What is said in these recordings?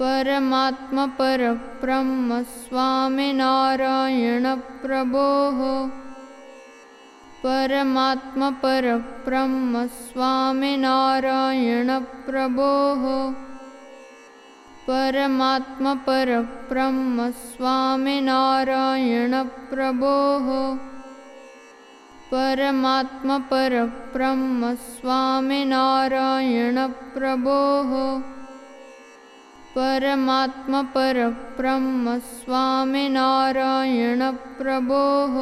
परमात्मपरब्रह्मस्वामिनारायणप्रभोः परमात्मपरब्रह्मस्वामिनारायणप्रभोः परमात्मपरब्रह्मस्वामिनारायणप्रभोः परमात्मपरब्रह्मस्वामिनारायणप्रभोः परमात्मपरब्रह्मस्वामिनारायणप्रभोः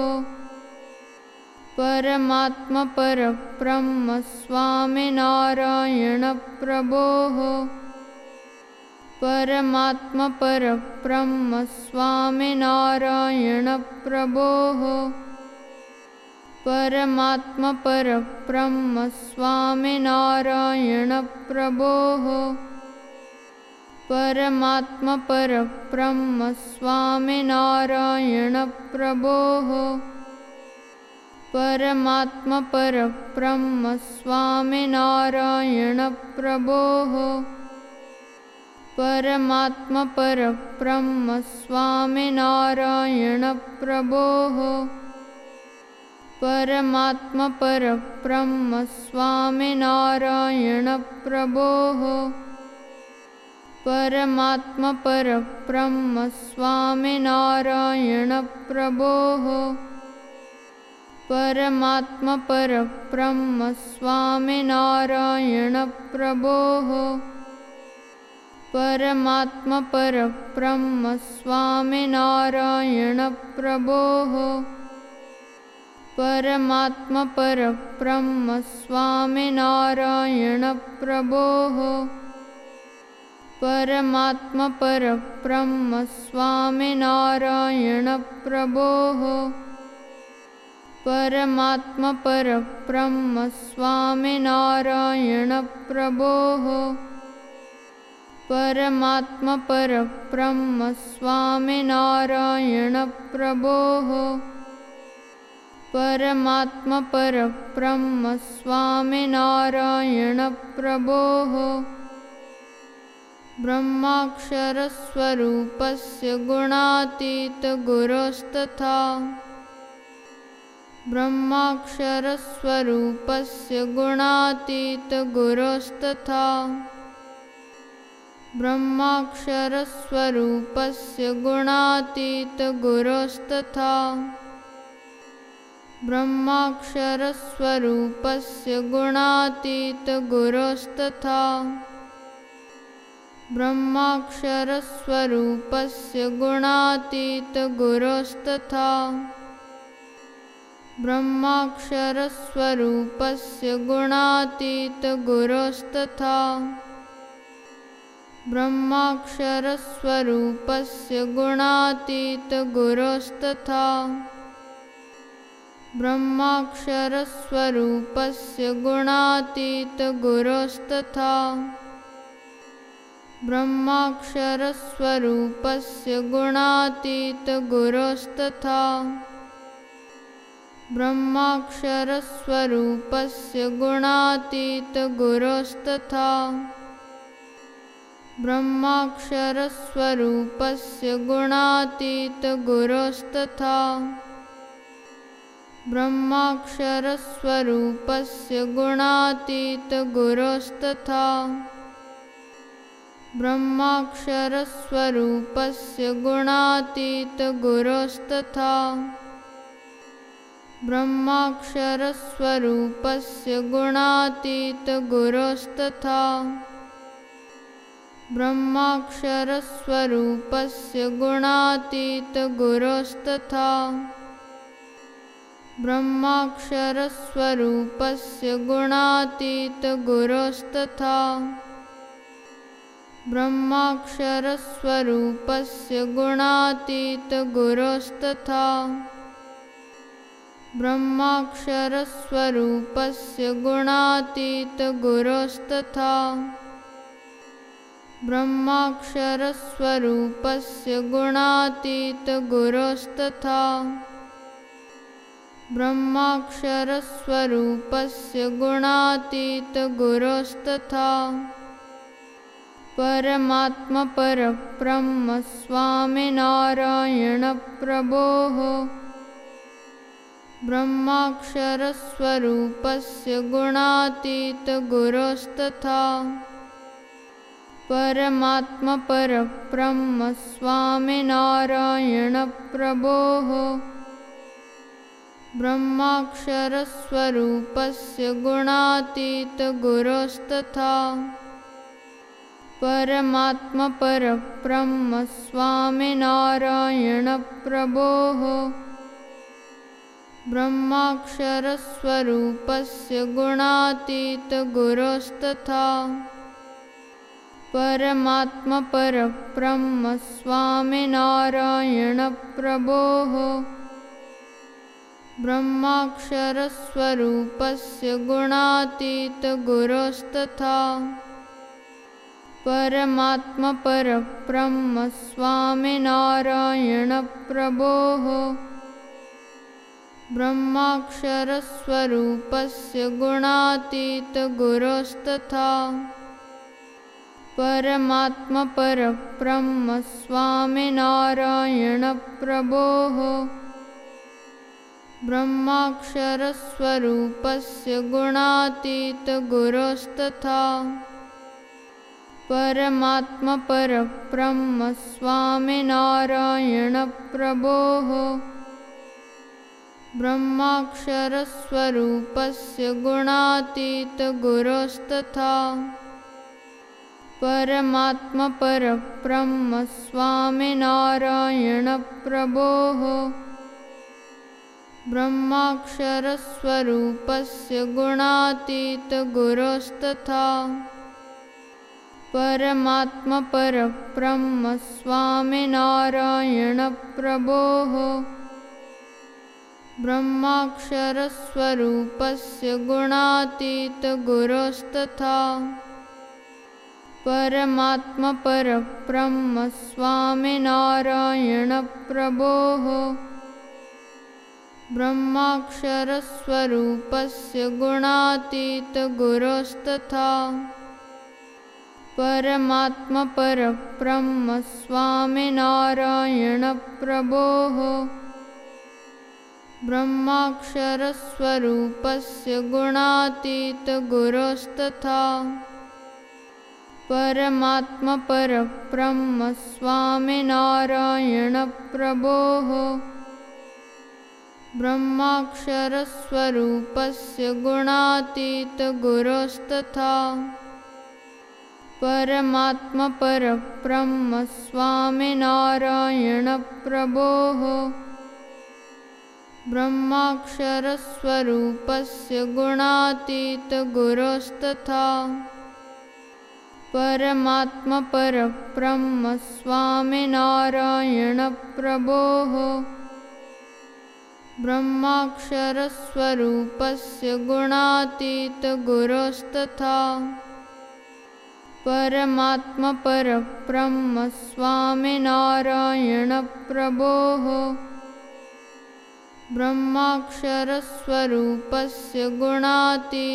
परमात्मपरब्रह्मस्वामिनारायणप्रभोः परमात्मपरब्रह्मस्वामिनारायणप्रभोः परमात्मपरब्रह्मस्वामिनारायणप्रभोः परमात्मपर ब्रह्म स्वामि नारायणप्रभोः परमात्मपर ब्रह्म स्वामि नारायणप्रभोः परमात्मपर ब्रह्म स्वामि नारायणप्रभोः परमात्मपर ब्रह्म स्वामि नारायणप्रभोः परमात्मपर ब्रह्म स्वामि नारायणप्रभोः परमात्मपर ब्रह्म स्वामि नारायणप्रभोः ब्रह्माक्षरस्वरूपस्य गुणातीतगुरोस्तथा। ब्रह्माक्षरस्वरूपस्य गुणातीतगुरोस्तथा। ब्रह्माक्षरस्वरूपस्य गुणातीतगुरोस्तथा। ब्रह्माक्षरस्वरूपस्य गुणातीतगुरोस्तथा ब्रह्माक्षरस्वरूपस्य गुणातीतगुरोस्तथा। ब्रह्माक्षरस्वरूपस्य गुणातीतगुरोस्तथा। ब्रह्माक्षरस्वरूपस्य गुणातीतगुरोस्तथा। ब्रह्माक्षरस्वरूपस्य गुणातीतगुरोस्तथा ब्रह्माक्षरस्वरूपस्य गुणातीतगुरोस्तथा। ब्रह्माक्षरस्वरूपस्य गुणातीतगुरोस्तथा। ब्रह्माक्षरस्वरूपस्य गुणातीतगुरोस्तथा। ब्रह्माक्षरस्वरूपस्य गुणातीतगुरोस्तथा ब्रह्माक्षरस्वरूपस्य गुणातीतगुरोस्तथा। ब्रह्माक्षरस्वरूपस्य गुणातीतगुरोस्तथा। ब्रह्माक्षरस्वरूपस्य गुणातीतगुरोस्तथा। ब्रह्माक्षरस्वरूपस्य गुणातीतगुरोस्तथा ब्रह्माक्षरस्वरूपस्य गुणातीतगुरोस्तथा। ब्रह्माक्षरस्वरूपस्य गुणातीतगुरोस्तथा। ब्रह्माक्षरस्वरूपस्य गुणातीतगुरोस्तथा। ब्रह्माक्षरस्वरूपस्य गुणातीतगुरोस्तथा परमात्मपरब्रह्मस्वामिनारायणप्रभोः ब्रह्माक्षरस्वरूपस्य गुणातीतगुरोस्तथा। परमात्मपरब्रह्मस्वामिनारायणप्रभोः ब्रह्माक्षरस्वरूपस्य गुणातीतगुरोस्तथा परमात्मपरब्रह्मस्वामिनारायणप्रभोः ब्रह्माक्षरस्वरूपस्य गुणातीतगुरोस्तथा परमात्मपरब्रह्मस्वामिनारायणप्रभोः ब्रह्माक्षरस्वरूपस्य गुणातीतगुरोस्तथा परमात्मपरब्रह्मस्वामिनारायणप्रभोः ब्रह्माक्षरस्वरूपस्य गुणातीतगुरोस्तथा परमात्मपरब्रह्मस्वामिनारायणप्रभोः ब्रह्माक्षरस्वरूपस्य गुणातीतगुरोस्तथा परमात्मपरब्रह्मस्वामिनारायणप्रभोः ब्रह्माक्षरस्वरूपस्य गुणातीतगुरोस्तथा परमात्मपरब्रह्मस्वामिनारायणप्रभोः ब्रह्माक्षरस्वरूपस्य गुणातीतगुरोस्तथा परमात्मपरब्रह्मस्वामिनारायणप्रभोः ब्रह्माक्षरस्वरूपस्य गुणातीतगुरोस्तथा। परमात्मपरब्रह्मस्वामिनारायणप्रभोः ब्रह्माक्षरस्वरूपस्य गुणातीतगुरोस्तथा परमात्मपरब्रह्मस्वामिनारायणप्रभोः ब्रह्माक्षरस्वरूपस्य गुणातीतगुरोस्तथा। परमात्मपरब्रह्मस्वामिनारायणप्रभोः ब्रह्माक्षरस्वरूपस्य गुणातीतगुरोस्तथा परमात्मपरब्रह्मस्वामिनारायणप्रभोः ब्रह्माक्षरस्वरूपस्य गुणातीतगुरोस्तथा परमात्मपरब्रह्मस्वामिनारायणप्रभोः ब्रह्माक्षरस्वरूपस्य गुणातीतगुरोस्तथा परमात्मपरब्रह्मस्वामिनारायणप्रभोः ब्रह्माक्षरस्वरूपस्य गुणातीतगुरोस्तथा